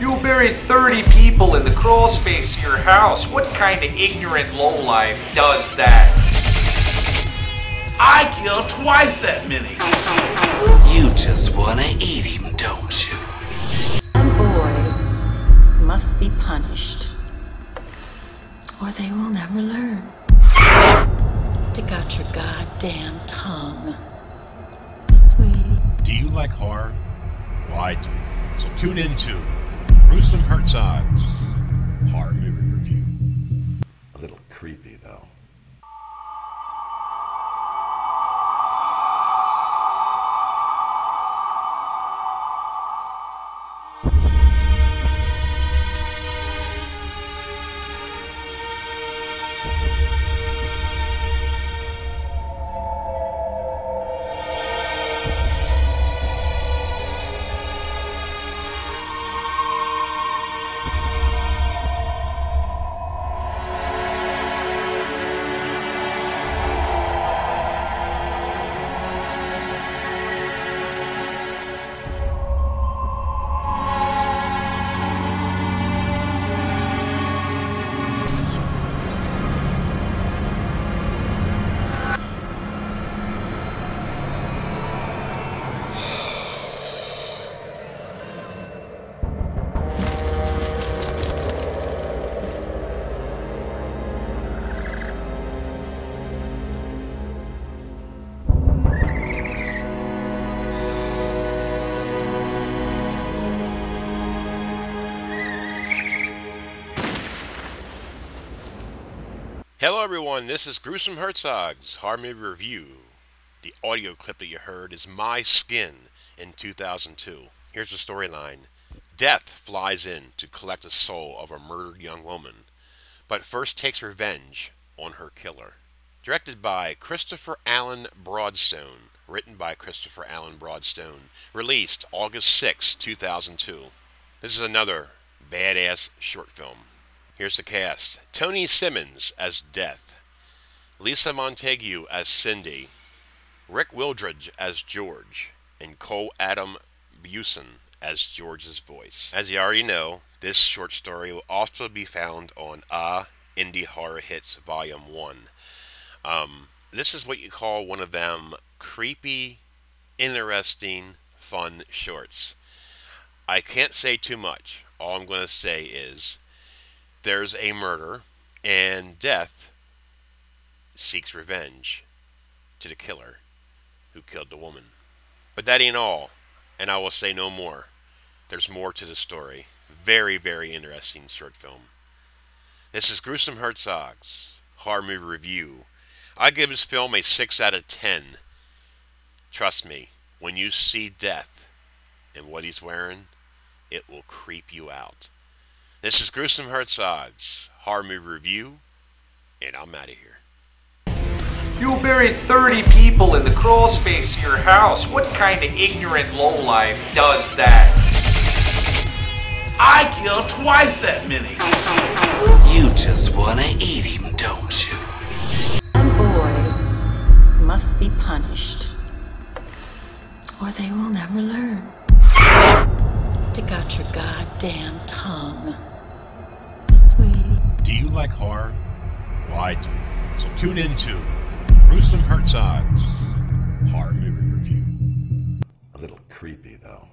You buried 30 people in the crawl space of your house. What kind of ignorant lowlife does that? I killed twice that many. You just wanna eat him, don't you? And boys must be punished, or they will never learn. Stick out your goddamn tongue, sweetie. Do you like horror? Well, I do. So tune in to Gruesome Hertzogg's Horror Movie Hello, everyone. This is Gruesome Hertzogg's Movie Review. The audio clip that you heard is My Skin in 2002. Here's the storyline Death flies in to collect the soul of a murdered young woman, but first takes revenge on her killer. Directed by Christopher Allen Broadstone, written by Christopher Allen Broadstone, released August 6, 2002. This is another badass short film. Here's the cast Tony Simmons as Death, Lisa Montague as Cindy, Rick Wildridge as George, and Cole Adam Busen as George's voice. As you already know, this short story will also be found on Ah Indie Horror Hits Volume 1. Um, this is what you call one of them creepy, interesting, fun shorts. I can't say too much. All I'm going to say is there's a murder, and death seeks revenge to the killer who killed the woman. But that ain't all, and I will say no more. There's more to the story. Very, very interesting short film. This is Gruesome Hertzogg's Horror Movie Review. I give this film a 6 out of 10. Trust me, when you see death and what he's wearing, it will creep you out. This is Gruesome Hertzogg's Horror Movie Review, and I'm out of here. You buried 30 people in the crawl space of your house. What kind of ignorant lowlife does that? I killed twice that many. You just wanna eat him, don't you? And boys must be punished, or they will never learn. Stick out your goddamn tongue, sweetie. Do you like horror? Well, I do. So tune in to Gruesome Hertzogg's Horror Movie Review. A little creepy, though.